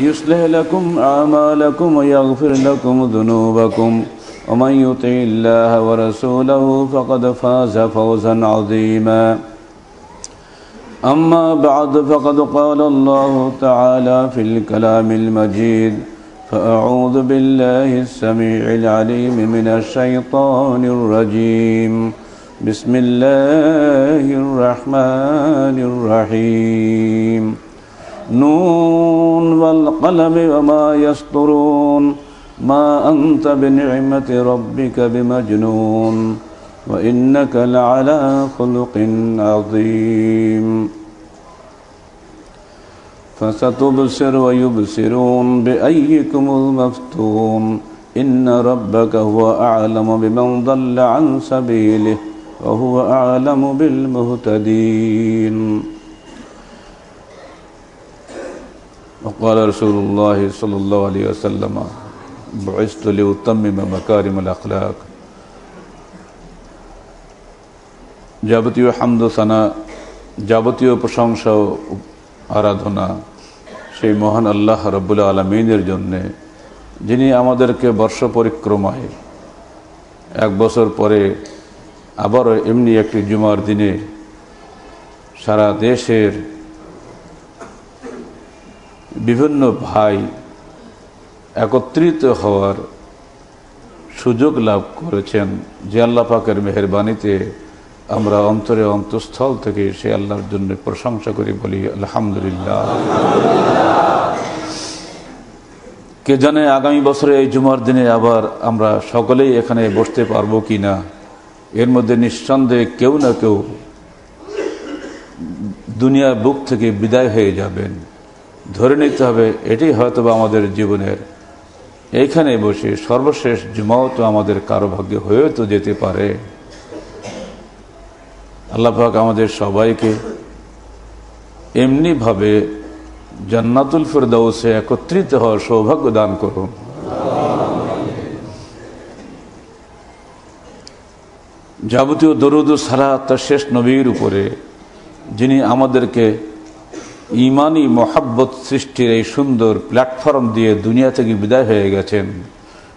يصلح لكم أعمالكم ويغفر لكم ذنوبكم. ومن يطع الله ورسوله فقد فاز فوزا عظيما. أما بعد فقد قال الله تعالى في الكلام المجيد فأعوذ بالله السميع العليم من الشيطان الرجيم. بسم الله الرحمن الرحيم. نون والقلم وما يسطرون. ما أنت بنعمة ربك بمجنون. وإنك لعلى خلق عظيم. فستبصر ويبصرون بأيكم المفتون. إن ربك هو أعلم بمن ضل عن سبيله. وهو أعلم بالمهتدين. وقال رسول الله صلى الله عليه وسلم بعثت لأتمم مكارم الأخلاق যাবতীয় হামদ সানা যাবতীয় প্রশংসা ও আরাধনা সেই মহান আল্লাহ রব্বুল্লা আলমিনের জন্যে যিনি আমাদেরকে বর্ষ পরিক্রমায় এক বছর পরে আবারও এমনি একটি জুমার দিনে সারা দেশের বিভিন্ন ভাই একত্রিত হওয়ার সুযোগ লাভ করেছেন যে আল্লাহ পাকের মেহরবানিতে আমরা অন্তরে অন্তঃস্থল থেকে সে আল্লাহর জন্য প্রশংসা করি বলি, আলহামদুলিল্লাহ। কে জানে আগামী বছরে এই জুমার দিনে আবার আমরা সকলেই এখানে বসতে পারব কি না? এর মধ্যে নিঃসন্দেহে কেউ না কেউ দুনিয়ার বুক থেকে বিদায় হয়ে যাবেন। ধরে নিতে হবে, এটি হয়তো আমাদের জীবনের এইখানে বসে সর্বশেষ জুমাও তো আমাদের কারও ভাগ্যে হয়েও তো যেতে পারে। আল্লাহাক আমাদের সবাইকে এমনিভাবে জান্নাতুল ফেরদাউসে একত্রিত হওয়ার সৌভাগ্য দান করুন। যাবতীয় দরুদ সারা তার শেষ নবীর উপরে যিনি আমাদেরকে ইমানি মহাব্বত সৃষ্টির এই সুন্দর প্ল্যাটফর্ম দিয়ে দুনিয়া থেকে বিদায় হয়ে গেছেন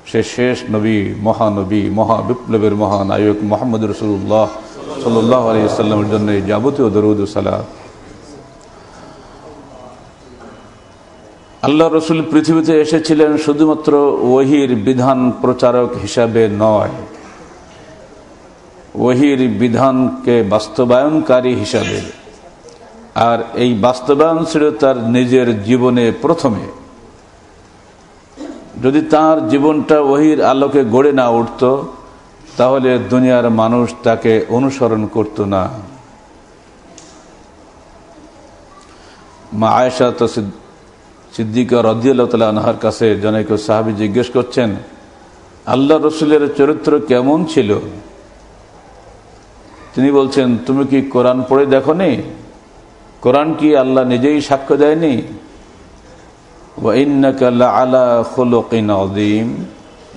সে শেষ নবী, মহানবী মহা বিপ্লবের মহানায়ক মোহাম্মদ রসুল্লাহ সাল্লাহ আলিয়াল্লামের জন্য যাবতীয় দরুদ সালাদ আল্লাহ রসুল পৃথিবীতে এসেছিলেন শুধুমাত্র ওহির বিধান প্রচারক হিসাবে নয়। ওহির বিধানকে বাস্তবায়নকারী হিসাবে। আর এই বাস্তবায়ন ছিল তার নিজের জীবনে প্রথমে। যদি তার জীবনটা ওহির আলোকে গড়ে না উঠত, তাহলে দুনিয়ার মানুষ তাকে অনুসরণ করত না। মা আয়সা তো সিদ্দিকা রদিয়াল্লাহ আনহার কাছে জনৈক সাহাবি জিজ্ঞেস করছেন, আল্লাহ রসুলের চরিত্র কেমন ছিল? তিনি বলছেন, তুমি কি কোরআন পড়ে দেখো নি কোরআন কি আল্লাহ নিজেই সাক্ষ্য দেয়নি? আলা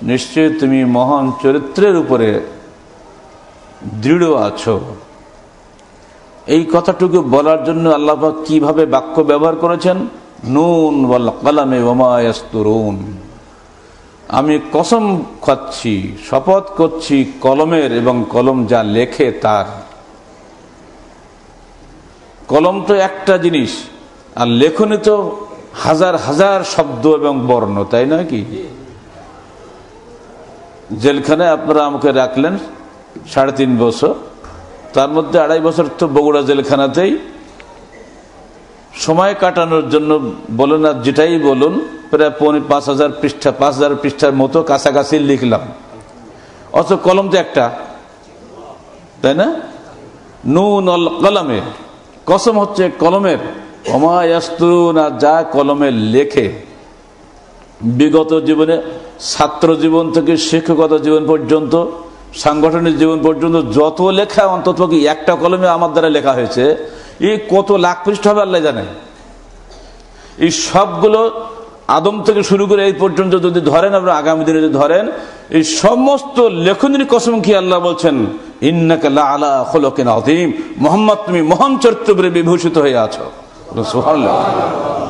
নিশ্চয় তুমি মহান চরিত্রের উপরে দৃঢ় আছো। এই কথাটুকু বলার জন্য আল্লাহ কীভাবে বাক্য ব্যবহার করেছেন? নুন বল কালামে ওমায়াস্তুরুন আমি কসম খাচ্ছি, শপথ করছি কলমের এবং কলম যা লেখে তার। কলম তো একটা জিনিস, আর লেখনে তো হাজার হাজার শব্দ এবং বর্ণ, তাই নয় কি? জেলখানায় আপনারা আমাকে রাখলেন সাড়ে তিন বছর, তার মধ্যে আড়াই বছর তো বগুড়া জেলখানাতেই। সময় কাটানোর জন্য বলুন আর যেটাই বলুন, প্রায় পৌনে পাঁচ হাজার পৃষ্ঠা, পাঁচ হাজার পৃষ্ঠার মতো কাছাকাছি লিখলাম। অথচ কলম তো একটা, তাই না? নুন কলমে। কসম হচ্ছে কলমের। অমায়াস্তুনা যা কলমে লেখে। বিগত জীবনে, ছাত্র জীবন থেকে শিক্ষকতা জীবন পর্যন্ত, সাংগঠনিক জীবন পর্যন্ত যত লেখা অন্তত একটা কলমে আমার দ্বারা লেখা হয়েছে, এই কত লাখ পৃষ্ঠ হবে আল্লাহ জানে। এই সবগুলো আদম থেকে শুরু করে এই পর্যন্ত যদি ধরেন আপনার আগামী দিনে যদি ধরেন, এই সমস্ত লেখনের কসম কি আল্লাহ বলছেন? মোহাম্মদ, তুমি মহান চরিত্র বিভূষিত হয়ে আছো।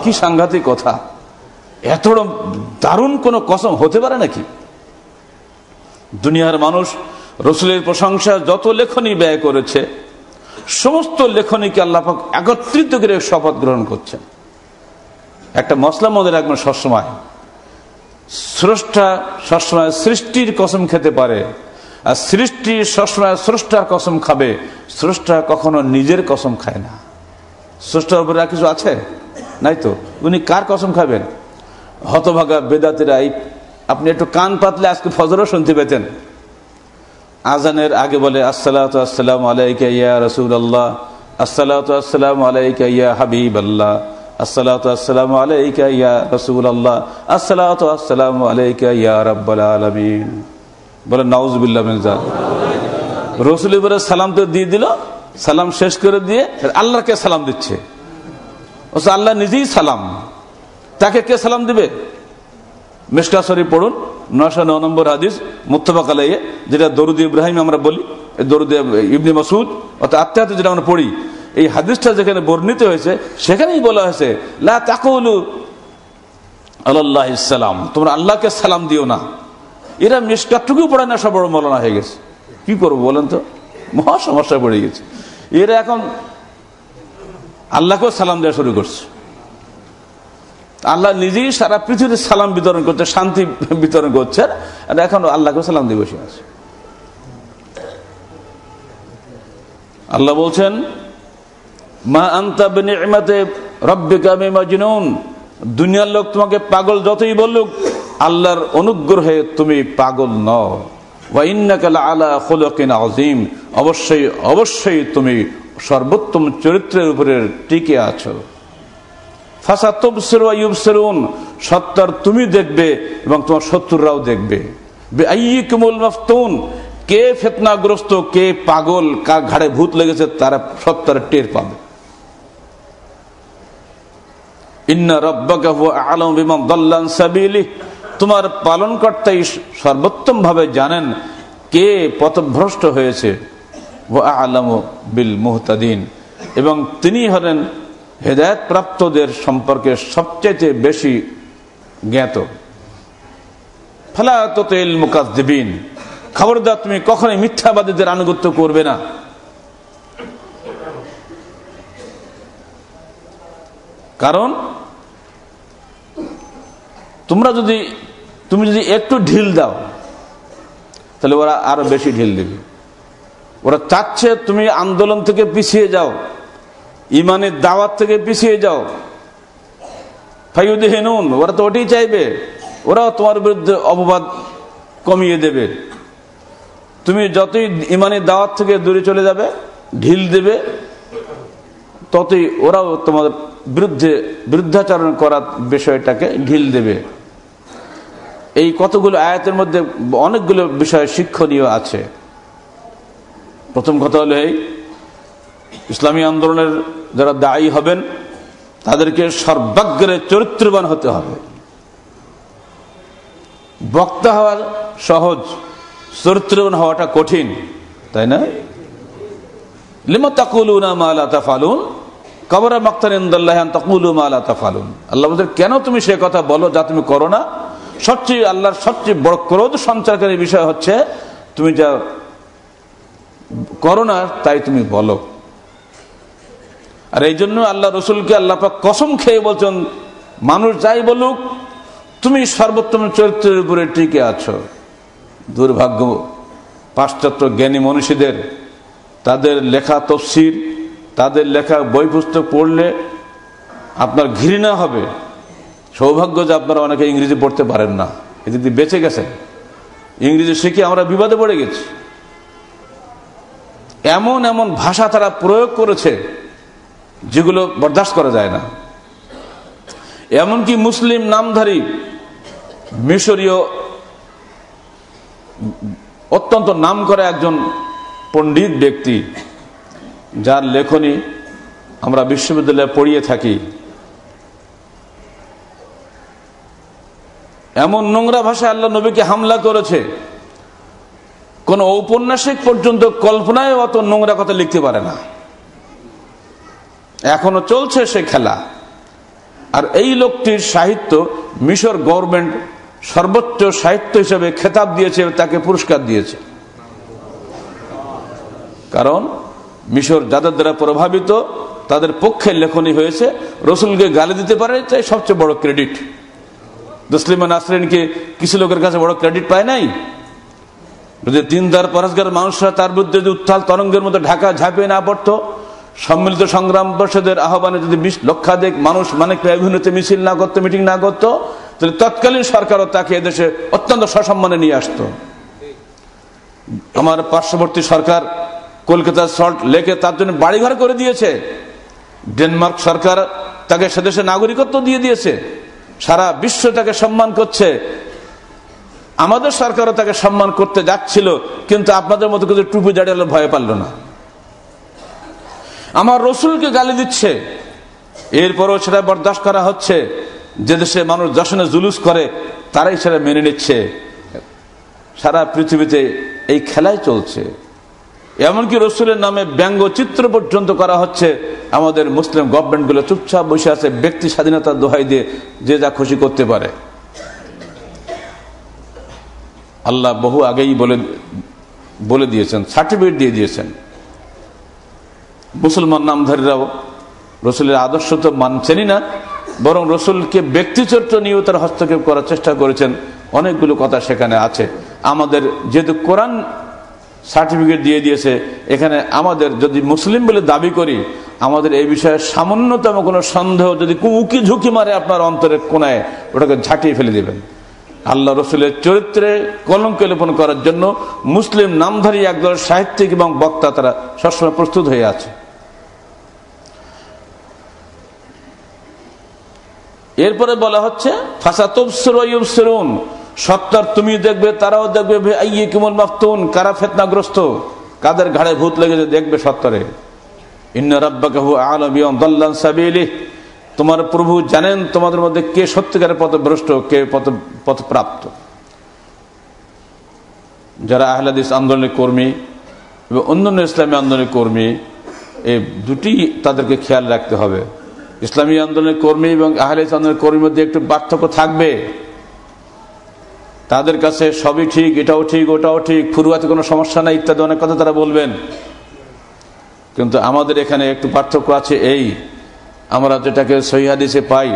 কি সাংঘাতিক কথা। এত দারুণ কোন কসম হতে পারে নাকি? দুনিয়ার মানুষ রসুলের প্রশংসা যত লেখনী ব্যয় করেছে, সমস্ত লেখনীকে আল্লাপাক একত্রিত করে শপথ গ্রহণ করছেন। একটা মশলা মধ্যে রাখবেন সবসময়। স্রষ্টা সবসময় সৃষ্টির কসম খেতে পারে। আর সৃষ্টি সবসময় স্রষ্টার কসম খাবে। স্রষ্টা কখনো নিজের কসম খায় না। স্রষ্টার উপরে কিছু আছে? নাই তো? উনি কার কসম খাবেন? হতভাগা বেদাতিরাই আপনি একটু কান পাতলে আজকে ফজরও শুনতে পেতেন। আজানের আগে বলে আসসালাম আলাইকা ইয়া রসুল আল্লাহ আসসালাম আলাইকা ইয়া হাবিব আল্লাহ বলে সালাম দিয়ে দিল, সালাম শেষ করে দিয়ে আল্লাহকে সালাম দিচ্ছে? আল্লাহ নিজেই সালাম। তাকে কে সালাম দিবে? মেশকা শরীফ পড়ুন, নশো ন নম্বর হাদিস মুস্তফা যেটা দরুদ ইব্রাহিম আমরা বলি দরুদ ইবনি মাসুদ অর্থাৎ আত্মাহাতে যেটা আমরা পড়ি এই হাদিসটা যেখানে বর্ণিত হয়েছে, সেখানেই বলা হয়েছে, লা আল্লাহ তোমরা আল্লাহকে সালাম দিও না। এরা মিসকাটুকু পড়ে না, সব বড় মলনা হয়ে গেছে। কি করব বলেন তো? মহা সমস্যায় পড়ে গেছে। এরা এখন আল্লাহকেও সালাম দেওয়া শুরু করছে। আল্লাহ নিজেই সারা পৃথিবীর সালাম বিতরণ করছে, শান্তি বিতরণ করছে, আর এখন আল্লাহকে সালাম দিয়ে বসে আছে। আল্লাহ বলছেন দুনিয়ার লোক তোমাকে পাগল যতই বলুক, আল্লাহর অনুগ্রহে তুমি পাগল নও। অবশ্যই অবশ্যই তুমি সর্বোত্তম চরিত্রের উপরে টিকে আছো। সত্তর তুমি দেখবে এবং তোমার শত্রুরাও দেখবে। কে ফেতনাগ্রস্ত, কে পাগল, কার ঘাড়ে ভূত লেগেছে, তারা সত্তর টের পাবে। তোমার পালন কর্তাই সর্বোত্তম ভাবে জানেন কে পথভ্রষ্ট হয়েছে। বিল মুহতাদিন। এবং তিনি হলেন হেদায়ত প্রাপ্তদের সম্পর্কে সবচেয়ে বেশি জ্ঞাত। ফালাতেল মুকাদ্দিবিন খবরদার, তুমি কখনোই মিথ্যাবাদীদের আনুগত্য করবে না। কারণ তোমরা যদি, তুমি যদি একটু ঢিল দাও, তাহলে ওরা আরও বেশি ঢিল দেবে। ওরা চাচ্ছে তুমি আন্দোলন থেকে পিছিয়ে যাও, ইমানের দাওয়াত থেকে পিছিয়ে যাও। হেনুন ওরা তো ওটাই চাইবে। ওরাও তোমার বিরুদ্ধে অপবাদ কমিয়ে দেবে। তুমি যতই ইমানের দাওয়াত থেকে দূরে চলে যাবে, ঢিল দেবে, ততই ওরাও তোমার বিরুদ্ধে বিরুদ্ধাচরণ করার বিষয়টাকে ঢিল দেবে। এই কতগুলো আয়াতের মধ্যে অনেকগুলো বিষয় শিক্ষণীয় আছে। প্রথম কথা হলো এই, ইসলামী আন্দোলনের যারা দায়ী হবেন, তাদেরকে সর্বাগ্রে চরিত্রবান হতে হবে। বক্তা হওয়া সহজ, চরিত্রবান হওয়াটা কঠিন, তাই না? কেন তুমি সে কথা বলো যা তুমি করো না? সবচেয়ে আল্লাহর সবচেয়ে বড় ক্রোধ সঞ্চারকারী বিষয় হচ্ছে, তুমি যা করো না, তাই তুমি বলো। আর এই জন্য আল্লাহ রসুলকে আল্লাহ কসম খেয়ে বলছেন, মানুষ যাই বলুক, তুমি সর্বোত্তম চরিত্রের উপরে টিকে আছো। দুর্ভাগ্য, পাশ্চাত্য জ্ঞানী মনীষীদের, তাদের লেখা তফসির, তাদের লেখা বই পুস্তক পড়লে আপনার ঘৃণা হবে। সৌভাগ্য যে আপনারা অনেকে ইংরেজি পড়তে পারেন না। এদিক বেঁচে গেছেন। ইংরেজি শিখে আমরা বিবাদে পড়ে গেছি। এমন এমন ভাষা তারা প্রয়োগ করেছে, যেগুলো বরদাস্ত করা যায় না। এমনকি মুসলিম নামধারী মিশরীয় অত্যন্ত নাম করে একজন পণ্ডিত ব্যক্তি, যার লেখনী আমরা বিশ্ববিদ্যালয়ে পড়িয়ে থাকি। এমন নোংরা ভাষায় আল্লাহ নবীকে হামলা করেছে। কোন ঔপন্যাসিক পর্যন্ত কল্পনায় অত নোংরা কথা লিখতে পারে না। এখনও চলছে সে খেলা। আর এই লোকটির সাহিত্য মিশর গভর্নমেন্ট সর্বোচ্চ সাহিত্য হিসেবে খেতাব দিয়েছে, তাকে পুরস্কার দিয়েছে। কারণ মিশর যাদের দ্বারা প্রভাবিত, তাদের পক্ষে লেখনী হয়েছে, রসুলকে গালি দিতে পারে, তাই সবচেয়ে বড় ক্রেডিট। তসলিমা নাসরিনকে কিছু লোকের কাছে বড় ক্রেডিট পায় নাই? যদি দিনদার পরাজগার মানুষরা তার বিরুদ্ধে যদি উত্তাল তরঙ্গের মধ্যে ঢাকা ঝাঁপিয়ে না পড়তো, সম্মিলিত সংগ্রাম পরিষদের আহ্বানে যদি বিশ লক্ষাধিক মানুষ মানে অভিনতি মিছিল না করতো, মিটিং না করতো, তাহলে তৎকালীন সরকারও তাকে এদেশে অত্যন্ত সসম্মানে নিয়ে আসতো। আমার পার্শ্ববর্তী সরকার কলকাতার সল্ট লেকে তার জন্য বাড়িঘর করে দিয়েছে। ডেনমার্ক সরকার তাকে সেদেশে নাগরিকত্ব দিয়ে দিয়েছে। সারা বিশ্ব তাকে সম্মান করছে। আমাদের সরকারও তাকে সম্মান করতে যাচ্ছিল, কিন্তু আপনাদের মতো কিছু টুপি দাঁড়িয়ে ভয় পারল না। আমার রসুলকে গালি দিচ্ছে। এরপরও সেটা বরদাস্ত করা হচ্ছে। যে দেশে মানুষ দর্শনে জুলুস করে, তারাই সেটা মেনে নিচ্ছে। সারা পৃথিবীতে এই খেলাই চলছে। এমনকি রসুলের নামে ব্যঙ্গ চিত্র পর্যন্ত করা হচ্ছে। আমাদের মুসলিম গভর্নমেন্টগুলো চুপচাপ বসে আছে, ব্যক্তি স্বাধীনতার দোহাই দিয়ে যে যা খুশি করতে পারে। আল্লাহ বহু আগেই বলে বলে দিয়েছেন সার্টিফিকেট দিয়ে দিয়েছেন। মুসলমান নামধারীরাও রসুলের আদর্শ তো মানছেনই না, বরং রসুলকে ব্যক্তিচরিত্র নিয়েও তার হস্তক্ষেপ করার চেষ্টা করেছেন। অনেকগুলো কথা সেখানে আছে। আমাদের যেহেতু কোরআন সার্টিফিকেট দিয়ে দিয়েছে। এখানে আমাদের যদি মুসলিম বলে দাবি করি, আমাদের এই বিষয়ে সামান্যতম কোনো সন্দেহ যদি উকি ঝুঁকি মারে আপনার অন্তরের কোনায় ওটাকে ঝাঁটিয়ে ফেলে দেবেন। আল্লাহ রসুলের চরিত্রে কলঙ্ক লেপন করার জন্য মুসলিম নামধারী একদল সাহিত্যিক এবং বক্তা তারা সবসময় প্রস্তুত হয়ে আছে। এরপরে বলা হচ্ছে সত্তর তুমি দেখবে, তারাও দেখবে কেমন মাফতুন, কারা ফেতনাগ্রস্ত? কাদের ঘাড়ে ভূত লেগেছে দেখবে সত্তরে। তোমার প্রভু জানেন তোমাদের মধ্যে কে সত্যিকারের পথভ্রষ্ট, কে পথপ্রাপ্ত। যারা আহলাদিস আন্দোলনের কর্মী এবং অন্যান্য ইসলামী আন্দোলনের কর্মী এই দুটি তাদেরকে খেয়াল রাখতে হবে। ইসলামী আন্দোলনের কর্মী এবং আহলে আন্দোলনের কর্মীর মধ্যে একটু পার্থক্য থাকবে। তাদের কাছে সবই ঠিক, এটাও ঠিক, ওটাও ঠিক, ফুরুয়াতে কোনো সমস্যা নাই ইত্যাদি, অনেক কথা তারা বলবেন। কিন্তু আমাদের এখানে একটু পার্থক্য আছে এই, আমরা যেটাকে সহিহাদিসে পাই,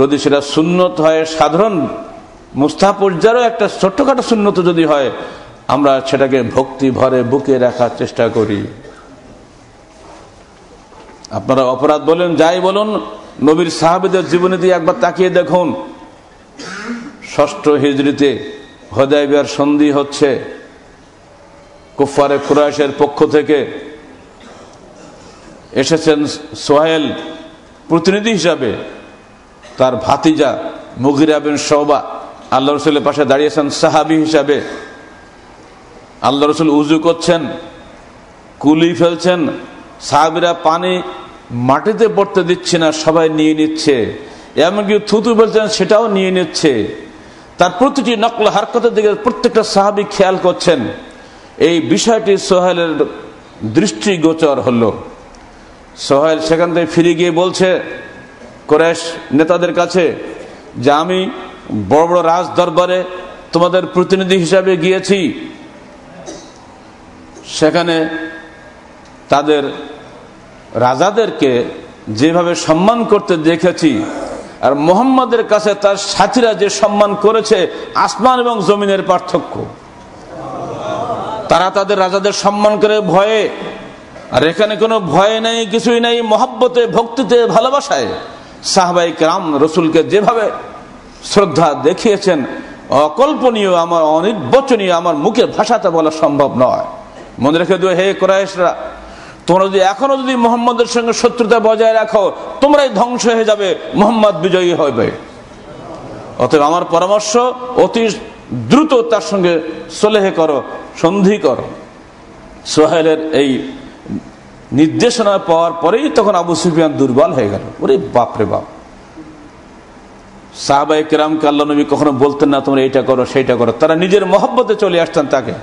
যদি সেটা সুন্নত হয়, সাধারণ মুস্তাহ পর্যায়েরও একটা ছোট্টখাটো সুন্নত যদি হয়, আমরা সেটাকে ভক্তি ভরে বুকে রাখার চেষ্টা করি। আপনারা অপরাধ বলেন, যাই বলুন, নবীর সাহাবিদের জীবনে দিয়ে একবার তাকিয়ে দেখুন। ষষ্ঠ হিজড়িতে হদাইবিয়ার সন্ধি হচ্ছে। কুফারে কুরাইশের পক্ষ থেকে এসেছেন সোহেল প্রতিনিধি হিসাবে। তার ভাতিজা মুগিরা বিন সৌবা আল্লাহ রসুলের পাশে দাঁড়িয়েছেন সাহাবি হিসাবে। আল্লাহ রসুল উজু করছেন, কুলি ফেলছেন, সাহাবিরা পানি মাটিতে পড়তে দিচ্ছে না, সবাই নিয়ে নিচ্ছে। এমনকি থুতু ফেলছেন, সেটাও নিয়ে নিচ্ছে। তার প্রতিটি নকল হারকতের দিকে প্রত্যেকটা সাহাবি খেয়াল করছেন। এই বিষয়টি সোহেলের দৃষ্টিগোচর হল। সোহেল সেখান থেকে ফিরে গিয়ে বলছে কোরেশ নেতাদের কাছে যে আমি বড় বড় রাজ দরবারে তোমাদের প্রতিনিধি হিসাবে গিয়েছি, সেখানে তাদের রাজাদেরকে যেভাবে সম্মান করতে দেখেছি আর মোহাম্মদের কাছে তার সাথীরা যে সম্মান করেছে, আসমান এবং জমিনের পার্থক্য। তারা তাদের রাজাদের সম্মান করে ভয়ে, আর এখানে কোনো ভয় নেই, কিছুই নেই, মহাব্বতে, ভক্তিতে, ভালোবাসায়। সাহবাই রাম রসুলকে যেভাবে শ্রদ্ধা দেখিয়েছেন, অকল্পনীয় আমার, অনির্বচনীয়, আমার মুখে ভাষাতে বলা সম্ভব নয়। মনে রেখে দেবে হে কোরআশরা তোমরা যদি এখনও যদি মোহাম্মদের সঙ্গে শত্রুতা বজায় রাখো, তোমরাই ধ্বংস হয়ে যাবে, মোহাম্মদ বিজয়ী হবে অতএব আমার পরামর্শ, অতি দ্রুত তার সঙ্গে সলেহে করো, সন্ধি করো। সোহেলের এই নির্দেশনা পাওয়ার পরেই তখন আবু সুফিয়ান দুর্বল হয়ে গেল। ওরে বাপরে বাপ। সাহাবাই কেরামকে আল্লাহ নবী কখনো বলতেন না, তোমরা এইটা করো, সেইটা করো। তারা নিজের মহব্বতে চলে আসতেন তাকে।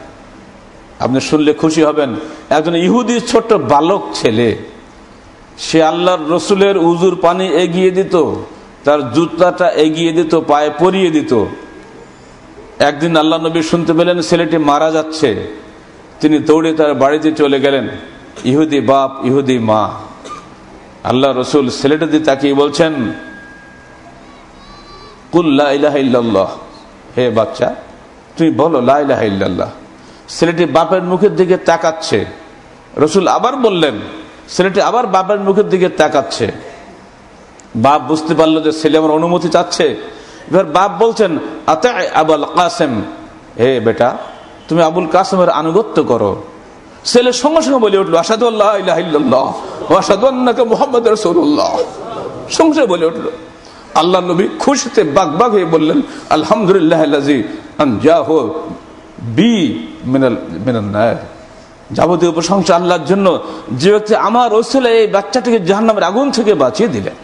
আপনি শুনলে খুশি হবেন। একজন ইহুদি ছোট্ট বালক ছেলে, সে আল্লাহর রসুলের উজুর পানি এগিয়ে দিত, তার জুতাটা এগিয়ে দিত, পায়ে পরিয়ে দিত। একদিন আল্লাহ নবী শুনতে পেলেন, ছেলেটি মারা যাচ্ছে। তিনি দৌড়ে তার বাড়িতে চলে গেলেন। ইহুদি বাপ, ইহুদি মা। আল্লাহ রসুল ছেলেটা দিয়ে তাকিয়ে বলছেন কুল্লাহ হে বাচ্চা, তুমি বলো লাইলাহ ছেলেটি বাপের মুখের দিকে তাকাচ্ছে। রসুল আবার বললেন, ছেলেটি আবার বাপের মুখের দিকে তাকাচ্ছে। বাপ বুঝতে পারল যে ছেলে আমার অনুমতি চাচ্ছে। এবার বাপ বলছেন আবুল কাসেম? হে বেটা, তুমি আবুল কাসেমের আনুগত্য করো। ছেলে সঙ্গে সঙ্গে বলে উঠল আসাদুল্লাহ আসাদু মোহাম্মদ রসুল্লাহ সঙ্গে সঙ্গে বলে উঠল, আল্লাহ নবী খুশিতে বাগ বাগ হয়ে বললেন, আলহামদুলিল্লাহ বি যাবতীয় প্রশংসা আল্লাহর জন্য, যে ব্যক্তি আমার ওসিলে এই বাচ্চাটিকে জাহান্নামের আগুন থেকে বাঁচিয়ে দিলেন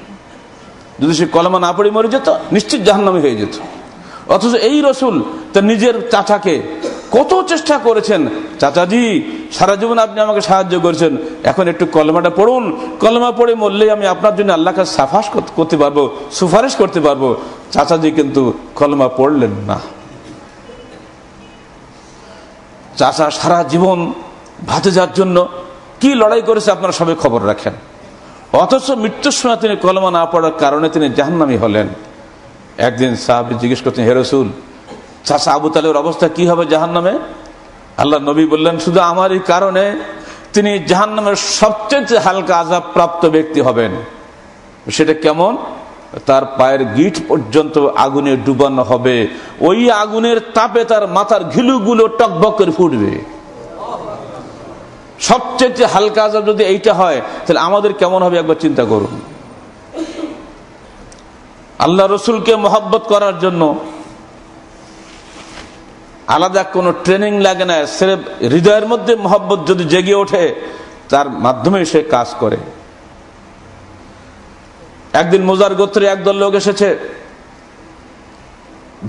যদি সে কলমা না পড়ে মরে যেত, নিশ্চিত জাহান্নামে হয়ে যেত। অথচ এই রসুল তার নিজের চাচাকে কত চেষ্টা করেছেন, চাচাজি, সারা জীবন আপনি আমাকে সাহায্য করেছেন, এখন একটু কলমাটা পড়ুন। কলমা পড়ে মরলেই আমি আপনার জন্য আল্লাহকে সাফাস করতে পারব, সুপারিশ করতে পারব। চাচাজি কিন্তু কলমা পড়লেন না। চাচা, সারা জীবন ভাতেজার জন্য কি লড়াই করেছে আপনারা সবাই খবর রাখেন। অথচ মৃত্যুর সময় তিনি কলমা না পড়ার কারণে তিনি জাহান্নামি হলেন। একদিন সাহাবি জিজ্ঞেস করছেন হেরসুল চাষা আবু তালের অবস্থা কি হবে জাহান নামে আল্লাহ নবী বললেন, শুধু আমারই কারণে তিনি জাহান নামের সবচেয়ে হালকা আজাব প্রাপ্ত ব্যক্তি হবেন। সেটা কেমন? তার পায়ের গিট পর্যন্ত আগুনে ডুবানো হবে। ওই আগুনের তাপে তার মাথার ঘিলুগুলো টকবক করে ফুটবে। সবচেয়ে হালকা আজাব যদি এইটা হয়, তাহলে আমাদের কেমন হবে একবার চিন্তা করুন। আল্লাহ রসুলকে মহব্বত করার জন্য আলাদা কোনো ট্রেনিং লাগে না সে হৃদয়ের মধ্যে মহব্বত যদি জেগে ওঠে, তার মাধ্যমে সে কাজ করে। একদিন মোজার গোত্রে একদল লোক এসেছে।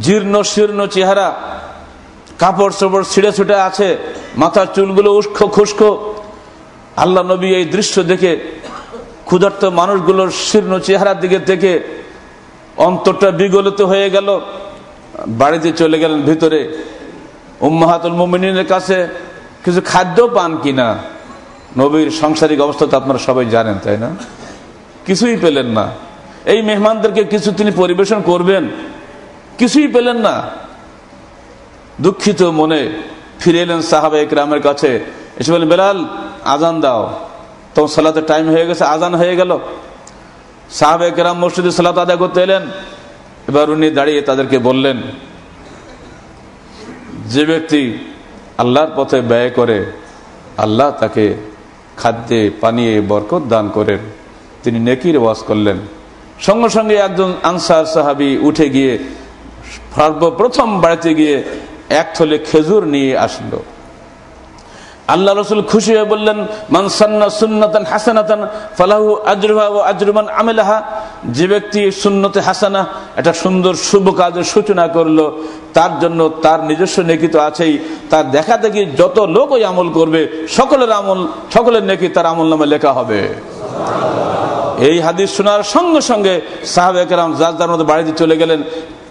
জীর্ণ শীর্ণ চেহারা, কাপড় চোপড় ছিঁড়ে ছুটে আছে, মাথার চুলগুলো উস্কো খুস্কো আল্লাহ নবী এই দৃশ্য দেখে ক্ষুধার্ত মানুষগুলোর শীর্ণ চেহারার দিকে দেখে অন্তরটা বিগলিত হয়ে গেল। বাড়িতে চলে গেলেন ভিতরে। উম্মাহাতুল মুমিনের কাছে কিছু খাদ্য পান কিনা? নবীর সাংসারিক অবস্থা তো আপনারা সবাই জানেন, তাই না? কিছুই পেলেন না। এই মেহমানদেরকে কিছু তিনি পরিবেশন করবেন, কিছুই পেলেন না। দুঃখিত মনে ফিরে এলেন সাহাবা একরামের কাছে। এসে বলেন বেলাল, আজান দাও। তখন সালাতে টাইম হয়ে গেছে, আজান হয়ে গেল। সাহাবে কেরাম মসজিদে সালাত আদায় করতে এলেন। এবার উনি দাঁড়িয়ে তাদেরকে বললেন, যে ব্যক্তি আল্লাহর পথে ব্যয় করে, আল্লাহ তাকে খাদ্যে, পানিয়ে বরকত দান করেন। তিনি নেকির ওয়াজ করলেন। সঙ্গে সঙ্গে একজন আনসার সাহাবি উঠে গিয়ে সর্বপ্রথম বাড়িতে গিয়ে এক থলে খেজুর নিয়ে আসলো। আল্লাহ রসুল খুশি হয়ে বললেন মানসান্না সুন্নতান হাসানাতান ফালাহু আজরুহা ও আজরুমান আমেলাহা। যে ব্যক্তি সুন্নতে হাসানা, একটা সুন্দর শুভ কাজের সূচনা করল, তার জন্য তার নিজস্ব নেকি তো আছেই। তার দেখা দেখি যত লোক ওই আমল করবে, সকলের আমল, সকলের নেকি তার আমল নামে লেখা হবে। এই হাদিস শোনার সঙ্গে সঙ্গে সাহাবেকরাম যার যার মধ্যে বাড়িতে চলে গেলেন,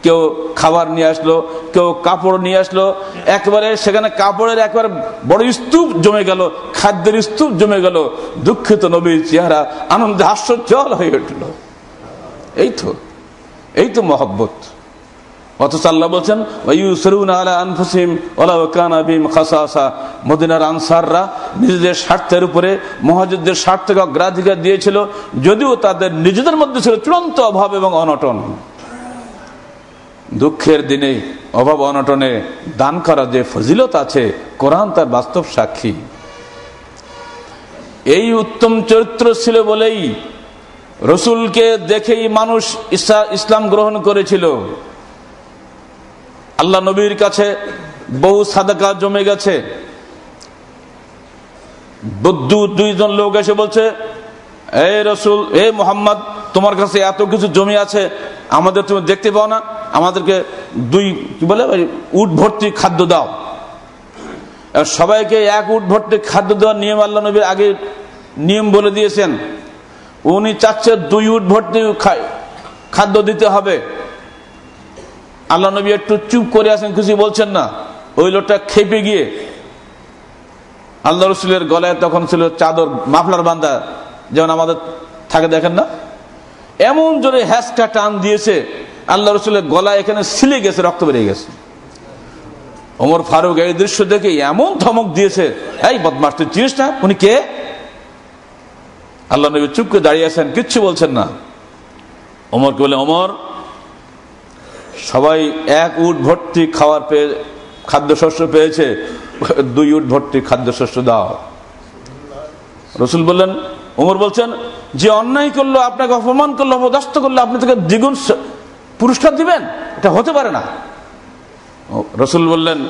কেউ খাবার নিয়ে আসলো, কেউ কাপড় নিয়ে আসলো, একবারে সেখানে কাপড়ের একবার বড় স্তূপ জমে গেল, খাদ্যের স্তূপ জমে গেল, দুঃখিত নবীর চেহারা, আনন্দে হাস্যজ্জ্বল হয়ে উঠল। এই তো এই তো মহব্বত। অথচ আল্লাহ বলছেন মদিনার আনসাররা নিজেদের স্বার্থের উপরে, মহাযুদ্ধের স্বার্থকে অগ্রাধিকার দিয়েছিল, যদিও তাদের নিজেদের মধ্যে ছিল চূড়ান্ত অভাব এবং অনটন। দুঃখের দিনে, অভাব অনটনে দান করা যে ফজিলত আছে, কোরআন তার বাস্তব সাক্ষী। এই উত্তম চরিত্র ছিল বলেই রসুলকে দেখেই মানুষ ইসলাম গ্রহণ করেছিল। আল্লাহ নবীর কাছে বহু সাদাকা জমে গেছে। দুইজন লোক এসে বলছে এই রসুল, এ মোহাম্মদ, তোমার কাছে এত কিছু জমি আছে, আমাদের তুমি দেখতে পাও না, আমাদেরকে দুই, কি বলে উট ভর্তি খাদ্য দাও। সবাইকে এক উট ভর্তি খাদ্য দেওয়ার নিয়ম আল্লাহ নবীর আগে নিয়ম বলে দিয়েছেন। উনি চাচ্ছে দুই উট ভর্তি খাদ্য দিতে হবে। আল্লাহ নবী একটু চুপ করে আছেন কিছু বলছেন না, ওই লোকটা খেপে গিয়ে আল্লাহ রসুলের গলায় তখন ছিল চাদর, মাফলার বান্দা। যেমন আমাদের থাকে, দেখেন না? এমন জোরে হ্যাসটা টান দিয়েছে, আল্লাহ রসুলের গলা এখানে সিলে গেছে, রক্ত বেরিয়ে গেছে। ওমর ফারুক এই দৃশ্য দেখে এমন ধমক দিয়েছে, এই বদমাস তুই চিনিস না? উনি কে? আল্লাহ নবী চুপকে দাঁড়িয়ে আছেন, কিচ্ছু বলছেন না। ওমরকে বলে ওমর, সবাই এক উট ভর্তি খাওয়ার পেয়ে, খাদ্যশস্য পেয়েছে দুই উট ভর্তি খাদ্যশস্য দাও। রসুল বললেন ওমর বলছেন, যে অন্যায় করল, আপনাকে অপমান করল অপদস্ত করল, আপনি তাকে দ্বিগুণ পুরস্কার দিবেন? এটা হতে পারে না। রসুল বললেন,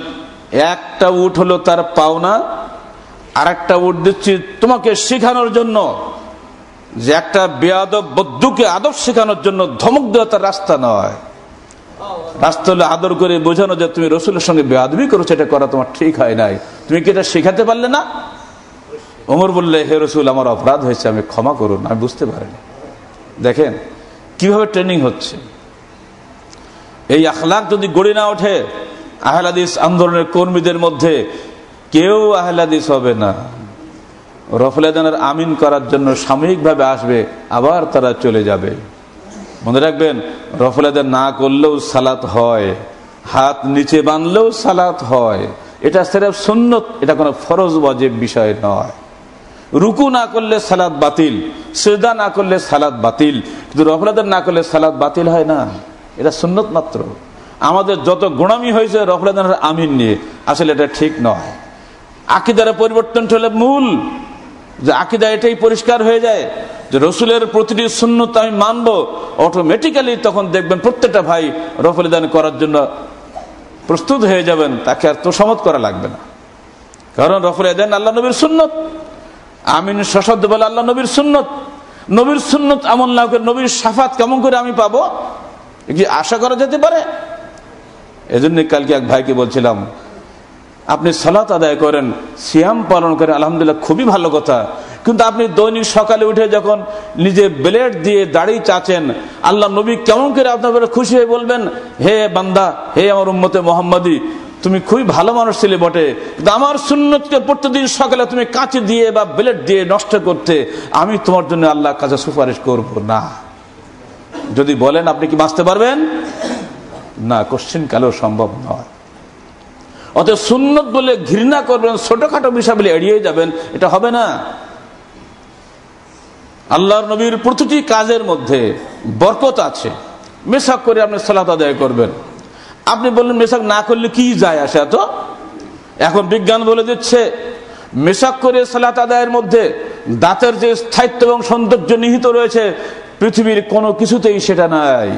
একটা উঠ হলো তার পাওনা আর একটা উঠ দিচ্ছি তোমাকে শেখানোর জন্য। যে একটা বেয়াদব বদ্ধুকে আদব শেখানোর জন্য ধমক দেওয়া তার রাস্তা নয়। রাস্তা হলে আদর করে বোঝানো যে তুমি রসুলের সঙ্গে বেয়াদবি করেছ এটা করা তোমার ঠিক হয় নাই। তুমি কি এটা শেখাতে পারলে না? ওমর বললে, হে রসুল, আমার অপরাধ হয়েছে, আমি ক্ষমা করুন, আমি বুঝতে পারিনি। দেখেন, কীভাবে ট্রেনিং হচ্ছে? এই আখলাক যদি গড়ে না ওঠে আহলাদিস আন্দোলনের কর্মীদের মধ্যে কেউ আহলাদিস হবে না। রফলাদানের আমিন করার জন্য সাময়িকভাবে আসবে, আবার তারা চলে যাবে। মনে রাখবেন রফলাদান না করলেও সালাত হয়, হাত নিচে বানলেও সালাত হয়। এটা সেরফ সুন্নত, এটা কোনো ফরজ, ওয়াজেব বিষয় নয়। রুকু না করলে সালাদ বাতিল সেদা না করলে সালাদ বাতিল, কিন্তু রফলাদান না করলে সালাদ বাতিল হয় না। এটা সুন্নত মাত্র। আমাদের যত গোড়ামি হয়েছে রফলাদানের আমিন নিয়ে, আসলে এটা ঠিক নয়। আকিদারে পরিবর্তন হলে মূল। যে আকিদা এটাই পরিষ্কার হয়ে যায় যে রসুলের প্রতিটি শূন্যতা আমি মানব। অটোমেটিক্যালি তখন দেখবেন প্রত্যেকটা ভাই রফলিদান করার জন্য প্রস্তুত হয়ে যাবেন, তাকে আর তোষামত করা লাগবে না। কারণ রফল এদেন আল্লাহ নবীর সুন্নত। আমিন সশব্দ বলে আল্লাহ নবীর সুন্নত। নবীর সুন্নত এমন না নবীর সাফাত কেমন করে আমি পাবো। কি আশা করা যেতে পারে? এজন্য কালকে এক ভাইকে বলছিলাম আপনি সালাত আদায় করেন, সিয়াম পালন করেন, আলহামদুলিল্লাহ খুবই ভালো কথা। কিন্তু আপনি দৈনিক সকালে উঠে যখন নিজে ব্লেড দিয়ে দাড়ি চাচেন, আল্লাহ নবী কেমন করে আপনার খুশি হয়ে বলবেন, হে বান্দা, হে আমার উম্মতে মোহাম্মদী, তুমি খুবই ভালো মানুষ ছিলে বটে। কিন্তু আমার সুন্নতকে প্রত্যেকদিন সকালে তুমি কাঁচি দিয়ে বা ব্লেড দিয়ে নষ্ট করতে, আমি তোমার জন্য আল্লাহ কাছে সুপারিশ করব না। যদি বলেন, আপনি কি বাঁচতে পারবেন? না, কোশ্চিন কালেও সম্ভব নয়। অতএব সুন্নত বলে ঘৃণা করবেন, ছোটখাটো বিষয় বলে এড়িয়ে যাবেন, এটা হবে না। আল্লাহর নবীর প্রতিটি কাজের মধ্যে বরকত আছে। মেশাক করে আপনি সালাত আদায় করবেন। আপনি বললেন, মেশাক না করলে কি যায় আসে এত? এখন বিজ্ঞান বলে দিচ্ছে, মেশাক করে সালাত আদায়ের মধ্যে দাঁতের যে স্থায়িত্ব এবং সৌন্দর্য নিহিত রয়েছে, পৃথিবীর কোনো কিছুতেই সেটা নাই।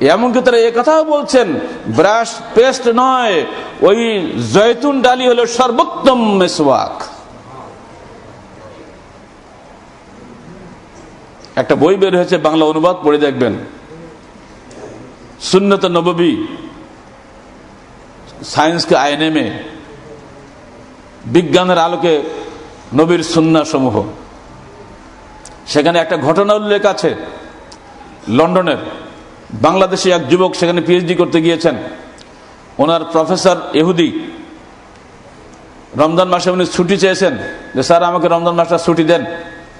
এমনকি তারা কথাও বলছেন, ব্রাশ পেস্ট নয়, ওই জয়তুন ডালি হলো সর্বোত্তম মেসওয়াক। একটা বই বের হয়েছে, বাংলা অনুবাদ, পড়ে দেখবেন। সুন্নত নবী সায়েন্সকে আইনেমে বিজ্ঞানের আলোকে নবীর সুন্না সমূহ। সেখানে একটা ঘটনা উল্লেখ আছে, লন্ডনের। বাংলাদেশে এক যুবক সেখানে পিএইচডি করতে গিয়েছেন। ওনার প্রফেসর এহুদি। রমজান মাসে উনি ছুটি চেয়েছেন যে, স্যার, আমাকে রমজান মাসটা ছুটি দেন।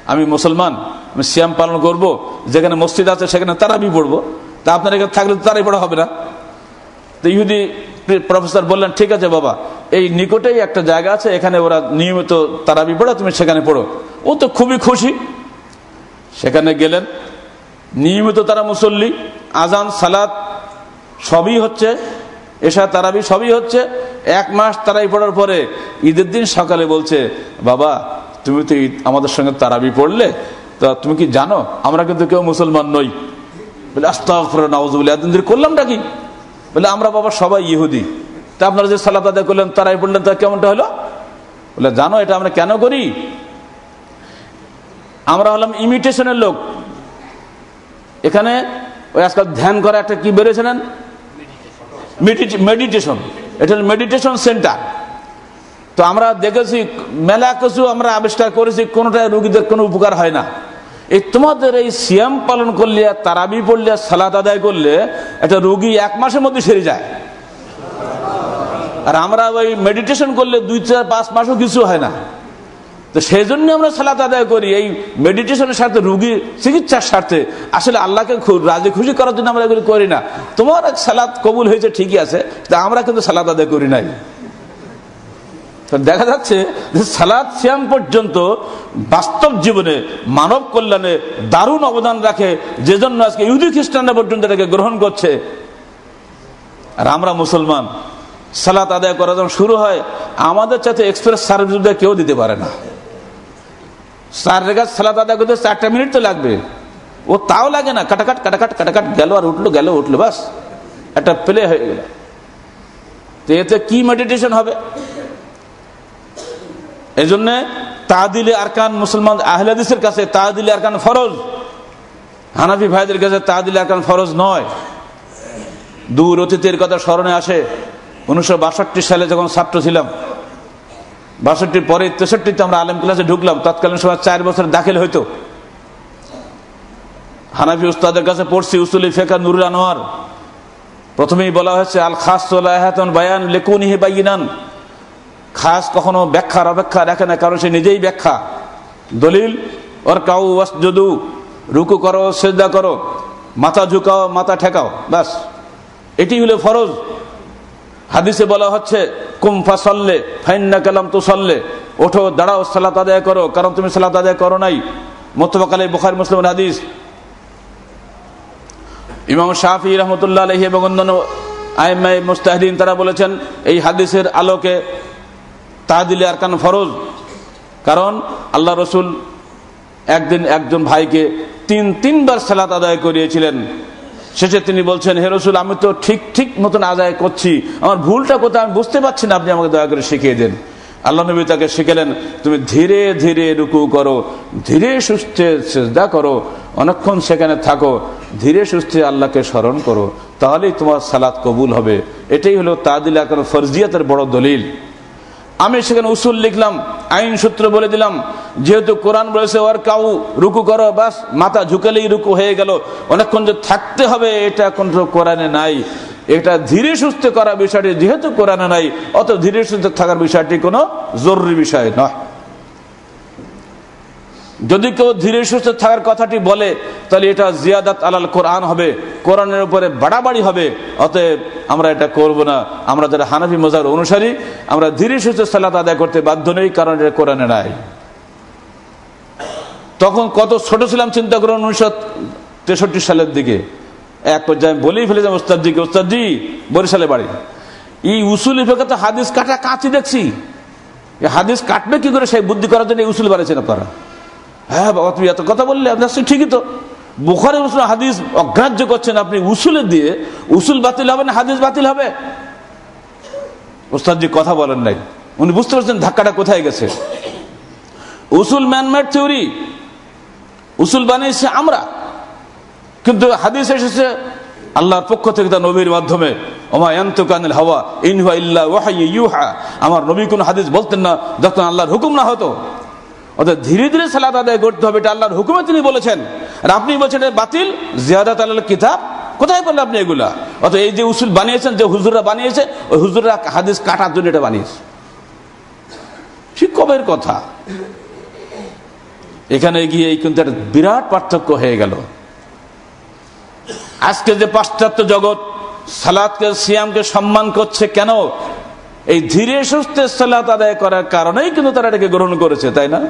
আমি মুসলমান, আমি শ্যাম পালন করব। যেখানে মসজিদ আছে, সেখানে তারাবি পড়ব। তা আপনার এখানে থাকলে তারাই পড়া হবে না। তো ইহুদি প্রফেসর বললেন, ঠিক আছে বাবা, এই নিকটেই একটা জায়গা আছে, এখানে ওরা নিয়মিত তারাবি পড়ে, তুমি সেখানে পড়ো। ও তো খুবই খুশি। সেখানে গেলেন। নিয়মিত তারা মুসল্লি, আজান, সালাত, সবই হচ্ছে এসা তারাবি সবই হচ্ছে। এক মাস তারাই পড়ার পরে ঈদের দিন সকালে বলছে, বাবা, তুমি তো ঈদ, আমাদের সঙ্গে তারাবি পড়লে, তা তুমি কি জানো? আমরা কিন্তু কেউ মুসলমান নই। বলে আস্তাফর নওয়াজ এতদিন করলামটা কি? বলে, আমরা বাবা সবাই ইহুদি। তা আপনারা যে সালাত আদায় করলেন তারাই পড়লেন, তা কেমনটা হলো? বলে, জানো, এটা আমরা কেন করি? আমরা হলাম ইমিটেশনের লোক। এখানে ওই আজকাল ধ্যান করা একটা কি বেড়েছিলেন মেডিটেশন এটা মেডিটেশন সেন্টার তো আমরা দেখেছি, মেলা কিছু আমরা আবিষ্কার করেছি কোনোটা রুগীদের কোনো উপকার হয় না। এই তোমাদের এই সিয়াম পালন করলে আর তারাবি পড়লে আর সালাদ আদায় করলে, একটা রুগী এক মাসের মধ্যে সেরে যায়। আর আমরা ওই মেডিটেশন করলে দুই চার পাঁচ মাসও কিছু হয় না। তো সেই জন্য আমরা সালাত আদায় করি। এই মেডিটেশনের সাথে রুগী চিকিৎসার স্বার্থে আসলে আল্লাহকে রাজি খুশি করার জন্য আমরা এগুলি করি না। তোমার সালাদ কবুল হয়েছে, ঠিকই আছে তা আমরা কিন্তু সালাদ আদায় করি নাই। দেখা যাচ্ছে যে সালাদ শ্যাম পর্যন্ত বাস্তব জীবনে, মানব কল্যাণে দারুণ অবদান রাখে। যে জন্য আজকে ইহুদি খ্রিস্টানরা পর্যন্ত এটাকে গ্রহণ করছে। আর আমরা মুসলমান, সালাত আদায় করা যখন শুরু হয়, আমাদের চাইতে এক্সপ্রেস সার্ভিস কেউ দিতে পারে না। চার রেখা সালাত আদায় করতে চারটা মিনিট তো লাগবে। ও তাও লাগে না, কাটাকাট কাটাকাট কাটাকাট, গেল আর উঠল, গেল, উঠল, বাস। একটা প্লে হয়ে গেল। তো এতে কি মেডিটেশন হবে? এই জন্যে তাদিলে আরকান মুসলমান আহলাদিসের কাছে তাদিলে আরকান ফরজ। হানাফি ভাইদের কাছে তাদিলে আরকান ফরজ নয়। দূর অতীতের কথা স্মরণে আসে। উনিশশো বাষট্টি সালে যখন ছাত্র ছিলাম বাষট্টির পরে তেষট্টিতে আমরা আলেম ক্লাসে ঢুকলাম, তৎকালীন সময় চার বছর দাখিল হইতো। হানাফি উস্তাদের কাছে পড়ছি, উসুলি ফেকা নুরুল আনোয়ার। প্রথমেই বলা হয়েছে, আল খাস বায়ান লেকুন হে বাইনান। খাস কখনো ব্যাখ্যার অপেক্ষা রাখে না, কারণ সে নিজেই ব্যাখ্যা। দলিল ওর কাউ যদু রুকু করো, সেজদা করো, মাথা ঝুকাও, মাথা ঠেকাও, ব্যাস। এটি হলো ফরজ। হাদিসে বলা হচ্ছে কুমফা সল্লে ফাইন্না কালাম তো সল্লে ওঠো, দাঁড়াও, সালাত আদায় করো, কারণ তুমি সালাত আদায় করো নাই। মোতবাকালে বুখার মুসলিম হাদিস। ইমাম শাহি রহমতুল্লাহ আলহি এবং অন্যান্য আইমাই মুস্তাহিদিন তারা বলেছেন, এই হাদিসের আলোকে তা দিলে আর কান ফরজ। কারণ আল্লাহ রসুল একদিন একজন ভাইকে তিন তিনবার সালাত আদায় করিয়েছিলেন। শেষে তিনি বলছেন, হে রসুল, আমি তো ঠিক ঠিক মতন আদায় করছি। আমার ভুলটা কোথায়? আমি বুঝতে পারছি না, আপনি আমাকে দয়া করে শিখিয়ে দেন। আল্লাহ নবী তাকে শিখেলেন, তুমি ধীরে ধীরে রুকু করো, ধীরে সুস্থে চেষ্টা করো, অনেকক্ষণ সেখানে থাকো, ধীরে সুস্থে আল্লাহকে স্মরণ করো, তাহলেই তোমার সালাত কবুল হবে। এটাই হলো তাদিল ফরজিয়াতের বড় দলিল। আমি সেখানে উসুল লিখলাম, আইন সূত্র বলে দিলাম, যেহেতু কোরআন বলেছে ওর কাউ রুকু করো, বাস, মাথা ঝুঁকেলেই রুকু হয়ে গেল। অনেকক্ষণ যে থাকতে হবে, এটা কোন কোরআনে নাই। এটা ধীরে সুস্থ করা বিষয়টি, যেহেতু কোরআনে নাই, অত ধীরে সুস্থ থাকার বিষয়টি কোনো জরুরি বিষয় নয়। যদি কেউ ধীরে সুস্থ থাকার কথাটি বলে, তাহলে এটা জিয়াদাত আলাল কোরআন হবে, কোরআনের উপরে বাড়াবাড়ি হবে, অতএব আমরা এটা করব না। আমরা যারা হানাফি মজার অনুসারী, আমরা ধীরে সুস্থ সালাত আদায় করতে বাধ্য নেই, কারণ এটা কোরআনে নাই। তখন কত ছোট ছিলাম চিন্তা করুন, উনিশশো তেষট্টি সালের দিকে। এক পর্যায়ে বলেই ফেলেছিলাম ওস্তাদজিকে ওস্তাদজি বরিশালে বাড়ি। এই উসুল তো হাদিস কাটা কাঁচি দেখছি। হাদিস কাটবে কি করে? সেই বুদ্ধি করার জন্য উসুল বাড়াইছেন আপনারা। হ্যাঁ বাবা, তুমি এত কথা বললে আপনার ঠিকই তো। বুখারে উসুল হাদিস অগ্রাহ্য করছেন আপনি উসুলে দিয়ে, উসুল বাতিল হবে না হাদিস বাতিল হবে? ওস্তাদজি কথা বলেন নাই। উনি বুঝতে পারছেন ধাক্কাটা কোথায় গেছে। উসুল ম্যানমেড থিওরি, উসুল বানিয়েছে আমরা। কিন্তু হাদিস এসেছে আল্লাহর পক্ষ থেকে তার নবীর মাধ্যমে হাওয়া ইনহা ইল্লা ইউহা আমার নবী কোন হাদিস বলতেন না যখন আল্লাহর হুকুম না হতো। অর্থাৎ ধীরে ধীরে সালাদ আদায় করতে হবে, এটা আল্লাহর হুকুমে তিনি বলেছেন। আর আপনি বলছেন বাতিল, জিয়াদাত আল্লাহ কিতাব? কোথায় পেলেন আপনি এগুলা? অত এই যে উসুল বানিয়েছেন, যে হুজুররা বানিয়েছে, ওই হুজুররা হাদিস কাটার জন্য এটা বানিয়েছে। ঠিক কবের কথা? এখানে গিয়ে কিন্তু একটা বিরাট পার্থক্য হয়ে গেল। আজকে যে পাশ্চাত্য জগৎ সালাদকে সিয়ামকে সম্মান করছে কেন? এই ধীরে সুস্থে সালাত আদায় করার কারণেই কিন্তু তারা এটাকে গ্রহণ করেছে, তাই না?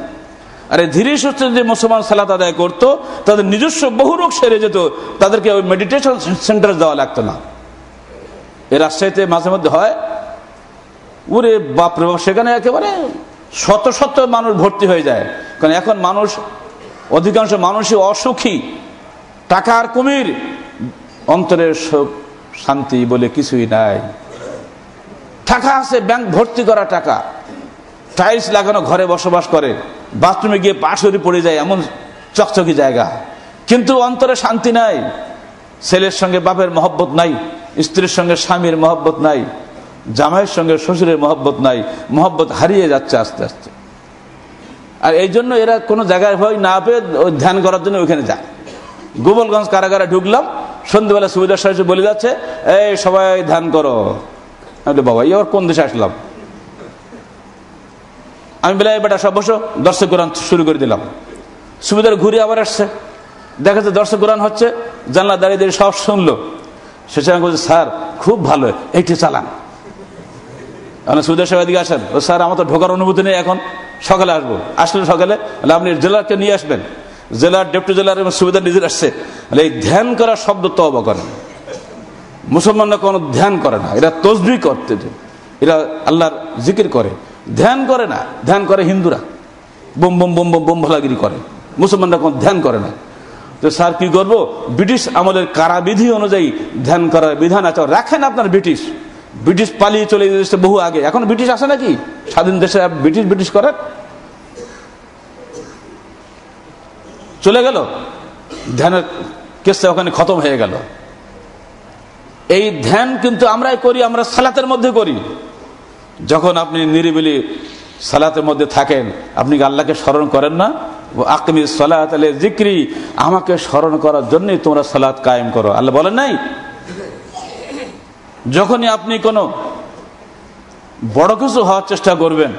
আরে ধীরে সুস্থে যে মুসলমান সালাত আদায় করতো, তাদের নিজস্ব বহু রোগ সেরে যেত, তাদেরকে ওই মেডিটেশন সেন্টার দেওয়া লাগতো না। এ রাজশাহীতে মাঝে মধ্যে হয় ওরে বাপরে সেখানে একেবারে শত শত মানুষ ভর্তি হয়ে যায়। কারণ এখন মানুষ, অধিকাংশ মানুষই অসুখী। টাকার কুমির অন্তরের সুখ, শান্তি বলে কিছুই নাই। টাকা আছে, ব্যাংক ভর্তি করা টাকা। টাইলস লাগানো, ঘরে বসবাস করে। বাথরুমে গিয়ে পাশরি পড়ে যায়, এমন চকচকি জায়গা। কিন্তু অন্তরে শান্তি নাই। ছেলের সঙ্গে বাপের মহব্বত নাই, স্ত্রীর সঙ্গে স্বামীর মহব্বত নাই, জামাইয়ের সঙ্গে শ্বশুরের মহব্বত নাই, মহব্বত হারিয়ে যাচ্ছে আস্তে আস্তে। আর এই জন্য এরা কোনো জায়গায় ভয় না পেয়ে ধ্যান করার জন্য ওইখানে যায়। গোবলগঞ্জ কারাগারে ঢুকলাম, সন্ধ্যেবেলা সুবিধার সাহায্যে বলে যাচ্ছে, এই সবাই ধ্যান করো। বাবা, এই কোন দেশে আসলাম? আমি বলে বেটা, সব বসো, দর্শক কোরআন শুরু করে দিলাম। সুবিধার ঘুরে আবার আসছে। দেখা যাচ্ছে দর্শক কোরআন হচ্ছে, জানলা দাঁড়িয়ে দাঁড়িয়ে সব শুনলো। শেষে আমি বলছি, স্যার, খুব ভালো এইটি চালান। আপনি সুবিধা সাহেব দিকে আসেন। ও স্যার, আমার তো ঢোকার অনুমতি নেই, এখন সকালে আসব। আসলে সকালে তাহলে আপনি জেলারকে নিয়ে আসবেন? জেলার ডেপুটি জেলার এবং সুবিধা নিজের আসছে। তাহলে এই ধ্যান করার শব্দ তবা করেন। মুসলমানরা কোনো ধ্যান করে না। এরা তসবি করতে এরা আল্লাহর জিকির করে। ধ্যান করে না, ধ্যান করে হিন্দুরা। বোম বোম বোম বোম বোম ভালাগিরি করে। মুসলমানরা ধ্যান করে না। তো স্যার কি করব? ব্রিটিশ আমলের কারাবিধি অনুযায়ী ধ্যান করার বিধান আছে। রাখেন আপনার ব্রিটিশ। ব্রিটিশ পালিয়ে চলে গেছে বহু আগে। এখন ব্রিটিশ আসে নাকি? স্বাধীন দেশে ব্রিটিশ ব্রিটিশ করেন চলে গেল? ধ্যানের কেসটা ওখানে খতম হয়ে গেল। এই ধ্যান কিন্তু আমরাই করি, আমরা সালাতের মধ্যে করি। যখন আপনি নিরিবিলি সালাতের মধ্যে থাকেন, আপনি আল্লাহকে স্মরণ করেন না? আকমি সালাত জিক্রি আমাকে স্মরণ করার জন্যই তোমরা সালাত কায়েম করো। আল্লাহ বলেন নাই? যখনই আপনি কোনো বড় কিছু হওয়ার চেষ্টা করবেন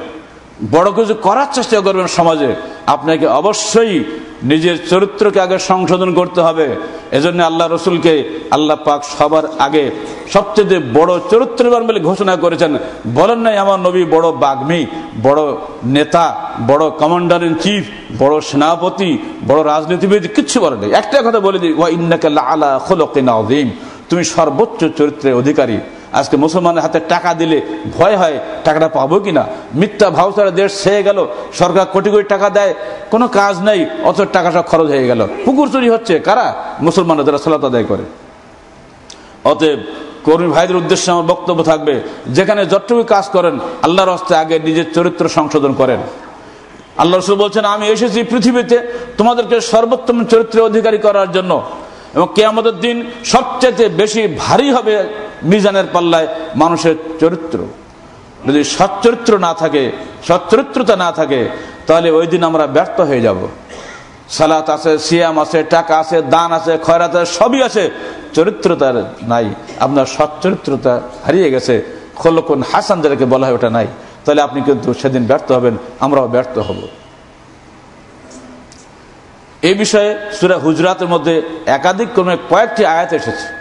বড় কিছু করার চেষ্টা করবেন সমাজে। আপনাকে অবশ্যই নিজের চরিত্রকে আগে সংশোধন করতে হবে। এজন্য আল্লাহ রসুলকে আল্লাহ পাক সবার আগে সবচেয়ে বড় চরিত্রবান বলে ঘোষণা করেছেন। বলেন নাই আমার নবী বড় বাগ্মী, বড় নেতা, বড় কমান্ডার ইন চিফ, বড় সেনাপতি, বড় রাজনীতিবিদ, কিচ্ছু বলেন একটা কথা বলে দিই, ওয়া ইন্নাকে আলা খোলকিন তুমি সর্বোচ্চ চরিত্রের অধিকারী। আজকে মুসলমানের হাতে টাকা দিলে ভয় হয়, টাকাটা পাবো কিনা? মিথ্যা ছাড়া দেশ ছেয়ে গেল, সরকার কোটি কোটি টাকা দেয়, কোনো কাজ নেই অত টাকা সব খরচ হয়ে গেল। পুকুর চুরি হচ্ছে, কারা? মুসলমানরা যারা সালাত আদায় করে। অতএব কর্মী ভাইদের উদ্দেশ্যে আমার বক্তব্য থাকবে, যেখানে যতটুকু কাজ করেন, আল্লাহর হস্তে আগে নিজের চরিত্র সংশোধন করেন। আল্লাহ রসুল বলছেন, আমি এসেছি পৃথিবীতে তোমাদেরকে সর্বোত্তম চরিত্রের অধিকারী করার জন্য এবং কেয়ামতের দিন সবচেয়ে বেশি ভারী হবে মিজানের পাল্লায় মানুষের চরিত্র। যদি সচ্চরিত্র না থাকে, সচ্চরিত্রতা না থাকে, তাহলে ওই দিন আমরা ব্যর্থ হয়ে যাব। সালাত আছে, সিয়াম আছে, টাকা আছে, দান আছে, খয়রাত আছে, সবই আছে। চরিত্রতার নাই। আপনার সচ্চরিত্রতা হারিয়ে গেছে। খোলকুন হাসান যেটাকে বলা হয়, ওটা নাই। তাহলে আপনি কিন্তু সেদিন ব্যর্থ হবেন, আমরাও ব্যর্থ হব। এই বিষয়ে সুরা হুজরাতের মধ্যে একাধিক ক্রমে কয়েকটি আয়াত এসেছে।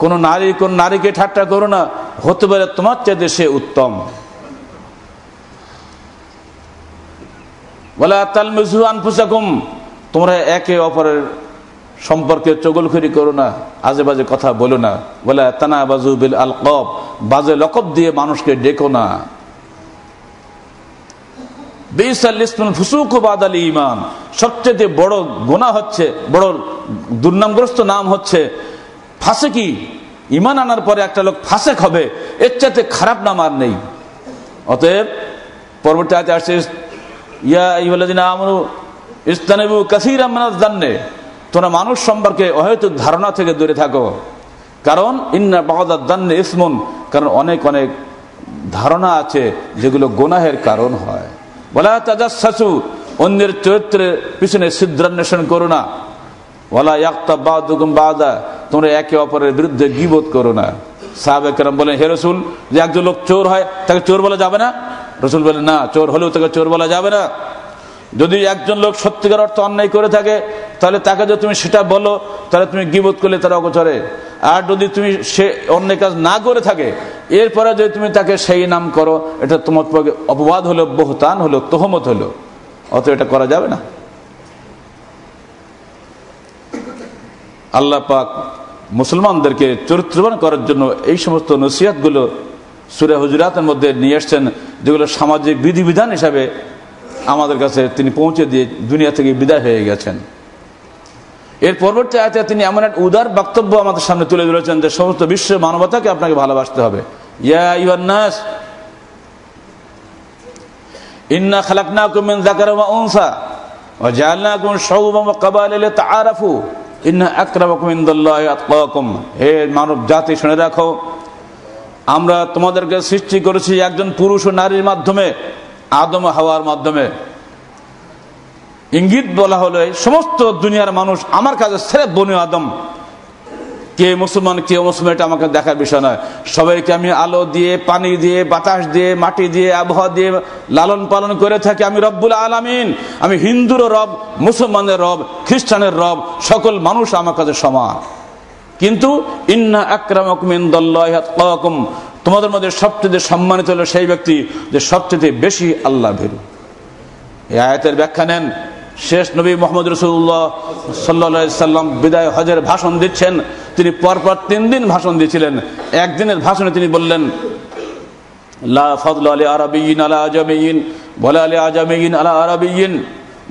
কোন নারী, কোন নারীকে ঠাট্টা করো না, হতে পারে তোমার চাইতে সে উত্তম। বলে তালমিজু আনফুসাকুম, তোমরা একে অপরের সম্পর্কে চগলখড়ি করো না আজে বাজে কথা বলো না। বলে তানা বাজু বিল আল কব বাজে লকব দিয়ে মানুষকে ডেকো না। সবচেয়ে বড় গোনা হচ্ছে, বড় দুর্নামগ্রস্ত নাম হচ্ছে ফাঁসে কি? ইমান আনার পরে একটা লোক ফাঁসেক হবে, এর চাইতে খারাপ নাম আর নেই। অতএব, পরবর্তী আয়তে আসছে, ইয়া আমরু ইস্তানেবু কাসির জাননে তোমরা মানুষ সম্পর্কে অহেতুক ধারণা থেকে দূরে থাকো। কারণ, ইন্না বাগদার জান্নে ইসমুন, কারণ অনেক অনেক ধারণা আছে যেগুলো গোনাহের কারণ হয়। বলা তাজাসু অন্যের চরিত্রের পিছনে সিদ্ধান্বেষণ করো না। ওলা ইয়াক্তা বাদুকুম বাদা তোমরা একে অপরের বিরুদ্ধে গিবোধ করো না। সাহাবেকরাম বলেন, হে রসুল, যে একজন লোক চোর হয়, তাকে চোর বলা যাবে না? রসুল বলেন, না, চোর হলেও তাকে চোর বলা যাবে না। যদি একজন লোক সত্যিকার অর্থ অন্যায় করে থাকে, তাহলে তাকে যদি তুমি সেটা বলো, তাহলে তুমি গিবোধ করলে তারা অগোচরে। আর যদি তুমি সে অন্য কাজ না করে থাকে, এরপরে যদি তুমি তাকে সেই নাম করো, এটা তোমার পক্ষে অপবাদ হলো, বহুতান হলো, তহমত হলো। অত এটা করা যাবে না। আল্লাহ পাক মুসলমানদেরকে চরিত্রবান করার জন্য এই সমস্ত নসিহাতগুলো সুরে হুজরাতের মধ্যে নিয়ে এসছেন যেগুলো সামাজিক বিধিবিধান হিসাবে আমাদের কাছে তিনি পৌঁছে দিয়ে দুনিয়া থেকে বিদায় হয়ে গেছেন। এর পরবর্তী আয়তে তিনি এমন এক উদার বক্তব্য আমাদের সামনে তুলে ধরেছেন যে সমস্ত বিশ্ব মানবতাকে আপনাকে ভালোবাসতে হবে। ইয়া ইন্না খালাকনাকুম মিন ইন্না আকরামাকুম ইনদাল্লাহি আতকাকুম। হে মানব জাতি, শুনে রাখো, আমরা তোমাদেরকে সৃষ্টি করেছি একজন পুরুষ ও নারীর মাধ্যমে, আদম হাওয়ার মাধ্যমে। ইঙ্গিত বলা হলো সমস্ত দুনিয়ার মানুষ আমার কাছে সেরে বনু আদম। কে মুসলমান কে মুসলমান এটা আমাকে দেখার বিষয় নয়। সবাইকে আমি আলো দিয়ে, পানি দিয়ে, বাতাস দিয়ে, মাটি দিয়ে, আবহাওয়া দিয়ে লালন পালন করে থাকি। আমি রব্বুল আলামিন। আমি হিন্দুর রব, মুসলমানের রব, খ্রিস্টানের রব, সকল মানুষ আমার কাছে সমান। কিন্তু ইন্না আকরামকুম তোমাদের মধ্যে সবচেয়ে সম্মানিত হলো সেই ব্যক্তি যে সবচেয়ে বেশি আল্লাহ ভেরু। এই আয়াতের ব্যাখ্যা নেন। শেষ নবী মোহাম্মদ রসুল্লাহ সাল্লা সাল্লাম বিদায় হজের ভাষণ দিচ্ছেন। তিনি পরপর তিন দিন ভাষণ দিয়েছিলেন। একদিনের ভাষণে তিনি বললেন, লা আরবিন আলা আলী আলা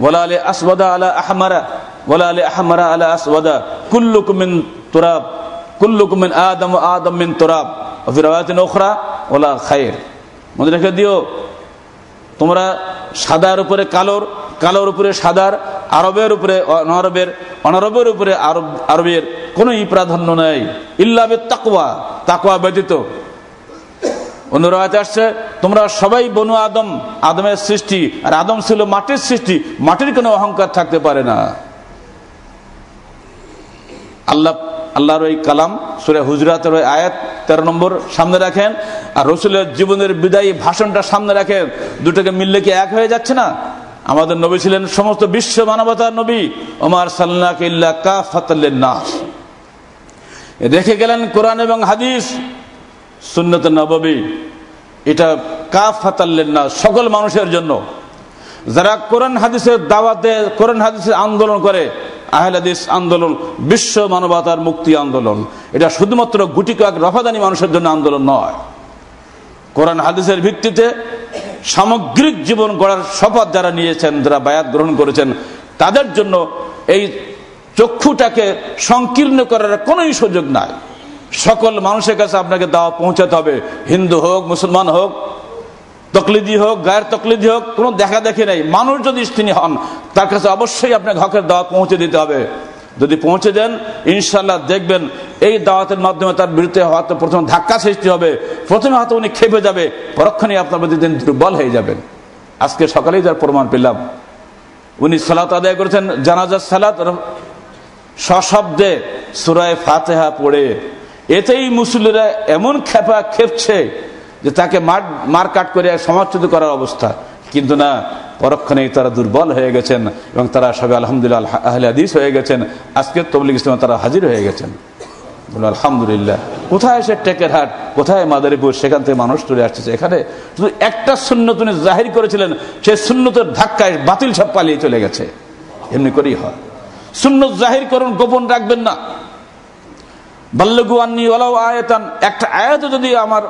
বলা আলী আসওয়াদা আলা আহমারা বলা আলী আহমারা আলা আসওয়াদা। কুল্লুকুম মিন তুরাব, কুল্লুকুম মিন আদম আদম মিন তুরাব। ফি রাওয়াতিন উখরা ওলা রেখে দিও, তোমরা সাদার উপরে কালোর কালোর উপরে সাদার, আরবের উপরে অনারবের অনারবের উপরে আরব, আরবের কোনোই প্রাধান্য নেই। ইল্লাবে তাকুয়া তাকুয়া ব্যতীত। অনুরাগ আসছে, তোমরা সবাই বনু আদম, আদমের সৃষ্টি, আর আদম ছিল মাটির সৃষ্টি, মাটির কোনো অহংকার থাকতে পারে না। আল্লাহ, আল্লাহর ওই কালাম, সুরে হুজরাতের ওই আয়াত তেরো নম্বর সামনে রাখেন, আর রসুলের জীবনের বিদায়ী ভাষণটা সামনে রাখেন। দুটোকে মিললে কি এক হয়ে যাচ্ছে না? আমাদের নবী ছিলেন সমস্ত বিশ্ব মানবতার নবী। ওমার রেখে গেলেন কোরআন এবং হাদিস, সুন্নত নবী এটা কাফ ফাতাল্লেন না সকল মানুষের জন্য। যারা কোরআন হাদিসের দাওয়াতে, কোরআন হাদিসের আন্দোলন করে আহলাদিস আন্দোলন, বিশ্ব মানবতার মুক্তি আন্দোলন। এটা শুধুমাত্র গুটি কয়েক রফাদানি মানুষের জন্য আন্দোলন নয়। কোরআন হাদিসের ভিত্তিতে সামগ্রিক জীবন গড়ার শপথ যারা নিয়েছেন, যারা বায়াত গ্রহণ করেছেন, তাদের জন্য এই চক্ষুটাকে সংকীর্ণ করার কোনোই সুযোগ নাই। সকল মানুষের কাছে আপনাকে দাওয়া পৌঁছাতে হবে। হিন্দু হোক, মুসলমান হোক, তকলিদি হোক, গায়ের তকলিদি হোক, কোনো দেখা দেখি নেই। মানুষ যদি তিনি হন, তার কাছে অবশ্যই আপনাকে হকের দাওয়া পৌঁছে দিতে হবে। যদি পৌঁছে দেন ইনশাল্লাহ দেখবেন এই দাওয়াতের মাধ্যমে তার বিরুদ্ধে হয়তো প্রথমে ধাক্কা সৃষ্টি হবে, প্রথমে হয়তো উনি খেপে যাবে পরক্ষণে আপনার প্রতি দিন দুর্বল হয়ে যাবেন। আজকে সকালেই যার প্রমাণ পেলাম। উনি সালাত আদায় করেছেন জানাজার সালাত সশব্দে সুরায় ফাতেহা পড়ে। এতেই মুসলিরা এমন খেপা খেপছে যে তাকে মার মার কাট করে সমাচ্যুত করার অবস্থা। কিন্তু না পরক্ষণেই তারা দুর্বল হয়ে গেছেন এবং তারা সবাই আলহামদুলিল্লাহ আহলে হাদিস হয়ে গেছেন। আজকে তবলিগ ইসলাম তারা হাজির হয়ে গেছেন। আলহামদুলিল্লাহ। কোথায় সে টেকের হাট? কোথায় মাদারীপুর? সেখান থেকে মানুষ চলে আসছে এখানে শুধু একটা শূন্য তিনি জাহির করেছিলেন, সে শূন্যতের ধাক্কায় বাতিল সব পালিয়ে চলে গেছে। এমনি করেই হয়। শূন্য জাহির করুন, গোপন রাখবেন না। একটা যদি আমার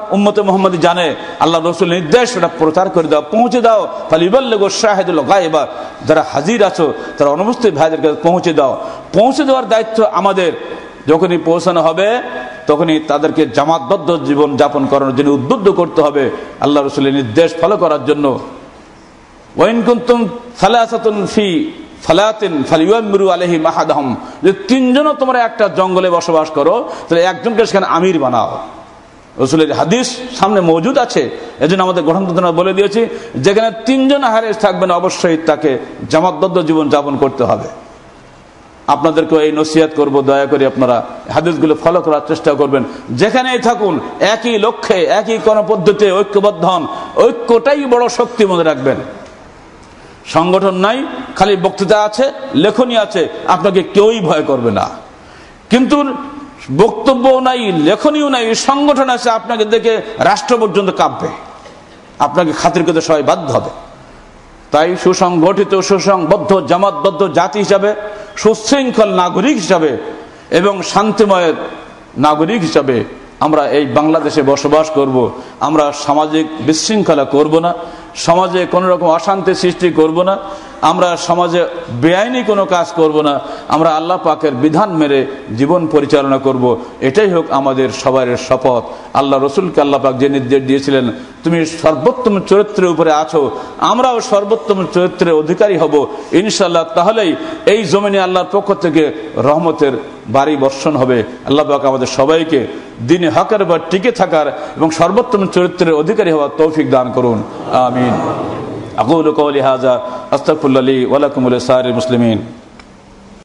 জানে, আল্লাহ রসুল নির্দেশ প্রচার করে দাও, পৌঁছে দাও যারা হাজির আছো, তারা পৌঁছে দাও। পৌঁছে দেওয়ার দায়িত্ব আমাদের। যখনই পৌঁছানো হবে, তখনই তাদেরকে জামাতবদ্ধ জীবন যাপন করানোর জন্য উদ্বুদ্ধ করতে হবে, আল্লাহ রসুলের নির্দেশ ফলো করার জন্য। ওয়াইন কুন্তুম ফালাসাতুন ফি ফালাতিন ফালিউমিরু আলহি মাহাদহম। যে তিনজনও তোমরা একটা জঙ্গলে বসবাস করো, তাহলে একজনকে সেখানে আমির বানাও। রসুলের হাদিস সামনে মজুদ আছে, এজন্য আমাদের গঠন বলে দিয়েছি, যেখানে তিনজন হারেস থাকবেন, অবশ্যই তাকে জামাতবদ্ধ জীবন যাপন করতে হবে। আপনাদেরকে এই নসিহাত করব, দয়া করে আপনারা হাদিসগুলো ফলো করার চেষ্টা করবেন। যেখানেই থাকুন, একই লক্ষ্যে, একই কোন পদ্ধতি ঐক্যবদ্ধ হন, ঐক্যটাই বড় শক্তি মনে রাখবেন। সংগঠন নাই, খালি বক্তৃতা আছে লেখনী আছে, আপনাকে কেউই ভয় করবে না। কিন্তু বক্তব্য নাই লেখনীও নাই, সংগঠন আছে, আপনাকে দেখে রাষ্ট্র পর্যন্ত কাঁপবে। আপনাকে খাতির করতে সবাই বাধ্য হবে। তাই সুসংগঠিত, সুসংবদ্ধ, জামাতবদ্ধ জাতি হিসাবে, সুশৃঙ্খল নাগরিক হিসাবে এবং শান্তিময় নাগরিক হিসাবে আমরা এই বাংলাদেশে বসবাস করব। আমরা সামাজিক বিশৃঙ্খলা করব না। সমাজে কোনো রকম অশান্তি সৃষ্টি করব না। আমরা সমাজে বেআইনি কোনো কাজ করব না, আমরা আল্লাহ পাকের বিধান মেরে জীবন পরিচালনা করব। এটাই হোক আমাদের সবার শপথ। আল্লাহ রসুলকে আল্লাহ পাক যে নির্দেশ দিয়েছিলেন, তুমি সর্বোত্তম চরিত্রের উপরে আছো, আমরাও সর্বোত্তম চরিত্রের অধিকারী হব। ইনশাল্লাহ তাহলেই এই জমিনে আল্লাহর পক্ষ থেকে রহমতের বাড়ি বর্ষণ হবে। আল্লাহ পাক আমাদের সবাইকে দিনে হকের বা টিকে থাকার এবং সর্বোত্তম চরিত্রের অধিকারী হওয়ার তৌফিক দান করুন। আমিন। আকুল কৌলি হাজা আস্তাকুল্লালী ওয়ালাকুমুল সারি মুসলিমিন